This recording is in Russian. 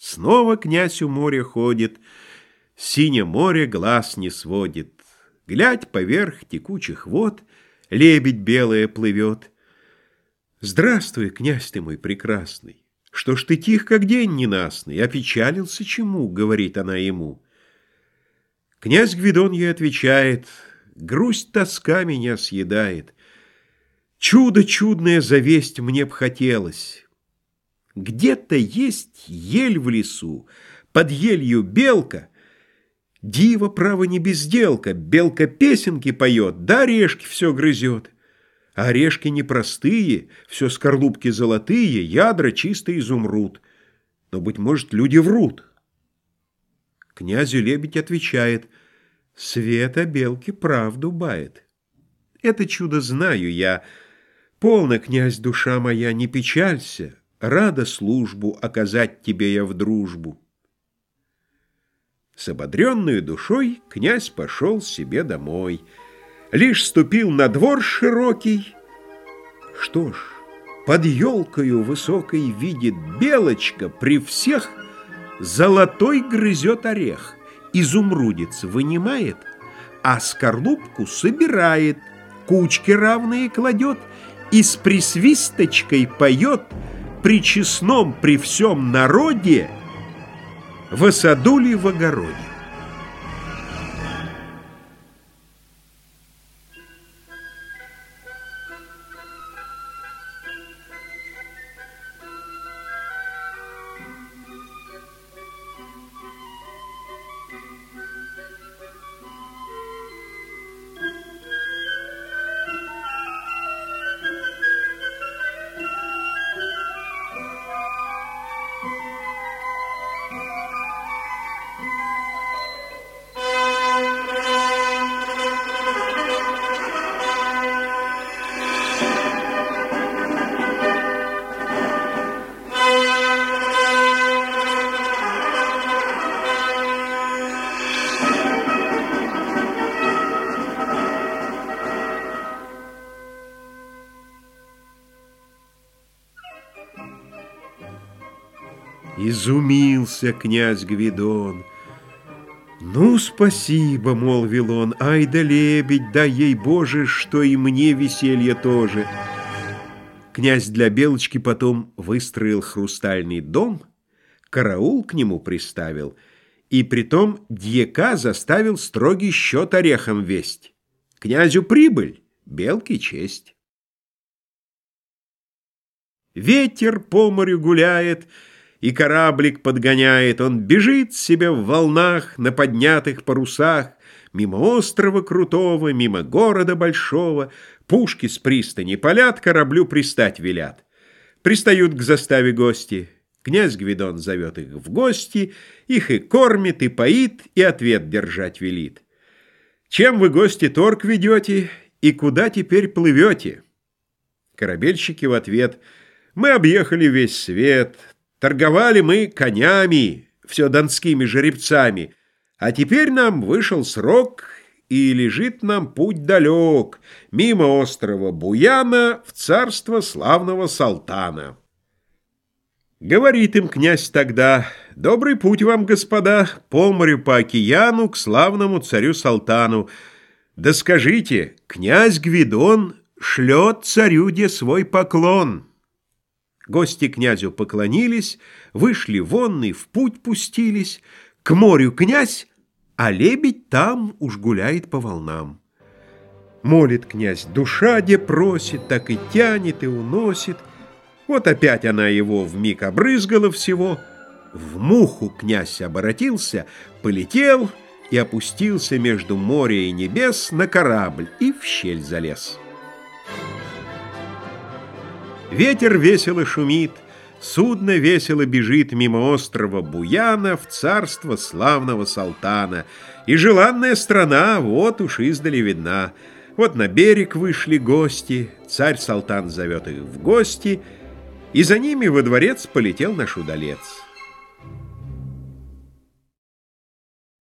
Снова князь у моря ходит, Синее море глаз не сводит. Глядь поверх текучих вод, Лебедь белая плывет. Здравствуй, князь ты мой прекрасный! Что ж ты тих, как день ненастный? Опечалился чему? — говорит она ему. Князь Гвидон ей отвечает, Грусть тоска меня съедает. Чудо чудное завесть мне б хотелось. Где-то есть ель в лесу, под елью белка. Дива, право, не безделка, белка песенки поет, да орешки все грызет. А орешки непростые, все скорлупки золотые, ядра чисто изумруд. Но, быть может, люди врут. Князю лебедь отвечает, Света белки правду бает. Это чудо знаю я. Полно, князь, душа моя, не печалься, Рада службу оказать тебе я в дружбу. С ободренной душой князь пошел себе домой. Лишь ступил на двор широкий. Что ж, под елкою высокой видит белочка При всех золотой грызет орех, Изумрудец вынимает, а скорлупку собирает, Кучки равные кладет и с присвисточкой поет — при честном, при всем народе, в саду ли в огороде. Изумился князь Гвидон. «Ну, спасибо», — молвил он, — «ай да лебедь, дай ей, Боже, что и мне веселье тоже». Князь для Белочки потом выстроил хрустальный дом, караул к нему приставил, и притом дьяка заставил строгий счет орехом весть. Князю прибыль, Белке честь. Ветер по морю гуляет — и кораблик подгоняет, он бежит себе в волнах на поднятых парусах, мимо острова крутого, мимо города большого, пушки с пристани палят, кораблю пристать велят. Пристают к заставе гости. Князь Гвидон зовет их в гости, их и кормит, и поит, и ответ держать велит. Чем вы, гости, торг ведете, и куда теперь плывете? Корабельщики в ответ «Мы объехали весь свет, Торговали мы конями, все донскими жеребцами, а теперь нам вышел срок, и лежит нам путь далек, мимо острова Буяна в царство славного Салтана. Говорит им князь тогда, «Добрый путь вам, господа, по морю, по океану, к славному царю Салтану. Да скажите, князь Гвидон шлет царю де свой поклон». Гости князю поклонились, вышли вонны, в путь пустились. К морю князь, а лебедь там уж гуляет по волнам. Молит князь, душа где просит, так и тянет и уносит. Вот опять она его вмиг обрызгала всего. В муху князь оборотился, полетел и опустился между моря и небес на корабль и в щель залез. Ветер весело шумит, судно весело бежит мимо острова Буяна в царство славного Салтана. И желанная страна вот уж издали видна. Вот на берег вышли гости, царь Салтан зовет их в гости, и за ними во дворец полетел наш удалец.